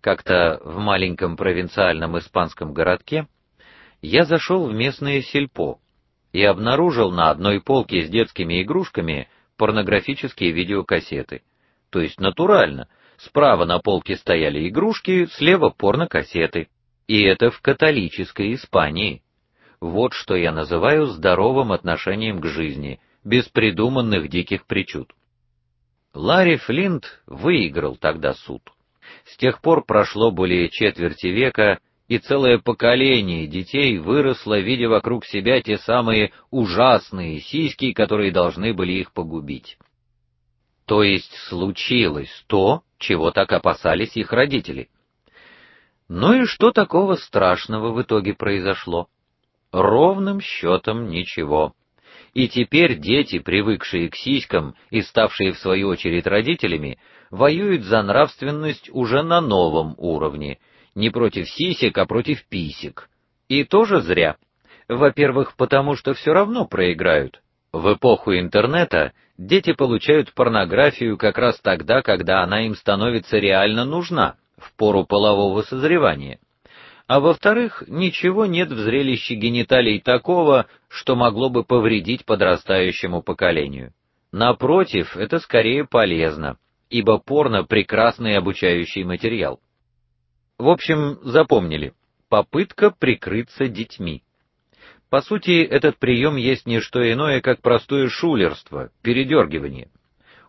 Как-то в маленьком провинциальном испанском городке я зашел в местное сельпо и обнаружил на одной полке с детскими игрушками порнографические видеокассеты. То есть натурально, справа на полке стояли игрушки, слева порнокассеты. И это в католической Испании. Вот что я называю здоровым отношением к жизни, без придуманных диких причуд. Ларри Флинт выиграл тогда суд. С тех пор прошло более четверти века, и целое поколение детей выросло, видя вокруг себя те самые ужасные сиськи, которые должны были их погубить. То есть случилось то, чего так опасались их родители. Ну и что такого страшного в итоге произошло? Ровным счетом ничего. И теперь дети, привыкшие к сиськам и ставшие в свою очередь родителями, воюют за нравственность уже на новом уровне, не против сисек, а против писек. И тоже зря. Во-первых, потому что все равно проиграют. В эпоху интернета дети получают порнографию как раз тогда, когда она им становится реально нужна, в пору полового созревания а во-вторых, ничего нет в зрелище гениталий такого, что могло бы повредить подрастающему поколению. Напротив, это скорее полезно, ибо порно прекрасный обучающий материал. В общем, запомнили: попытка прикрыться детьми. По сути, этот прием есть не что иное, как простое шулерство, передергивание.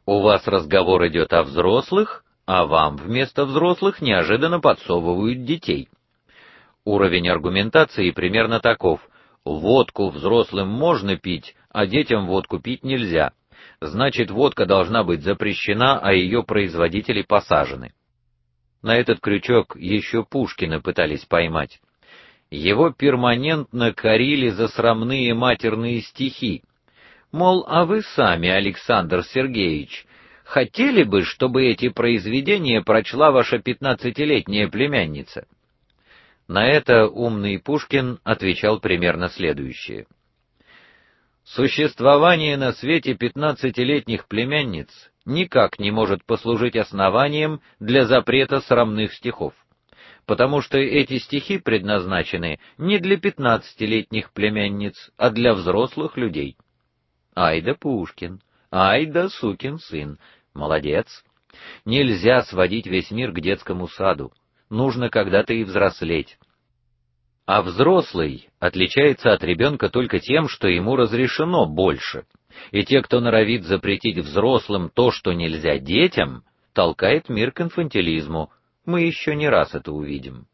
У вас разговор идет о взрослых, а вам вместо взрослых неожиданно подсовывают детей. Уровень аргументации примерно таков: водку взрослым можно пить, а детям водку пить нельзя. Значит, водка должна быть запрещена, а ее производители посажены. На этот крючок еще Пушкина пытались поймать. Его перманентно корили за срамные матерные стихи. Мол, а вы сами, Александр Сергеевич, хотели бы, чтобы эти произведения прочла ваша пятнадцатилетняя племянница? На это умный Пушкин отвечал примерно следующее: Существование на свете пятнадцатилетних племянниц никак не может послужить основанием для запрета срамных стихов, потому что эти стихи предназначены не для пятнадцатилетних племянниц, а для взрослых людей. Ай да Пушкин, ай да сукин сын, молодец. Нельзя сводить весь мир к детскому саду нужно когда-то и взрослеть. А взрослый отличается от ребенка только тем, что ему разрешено больше. И те, кто норовит запретить взрослым то, что нельзя детям, толкает мир к инфантилизму. Мы еще не раз это увидим.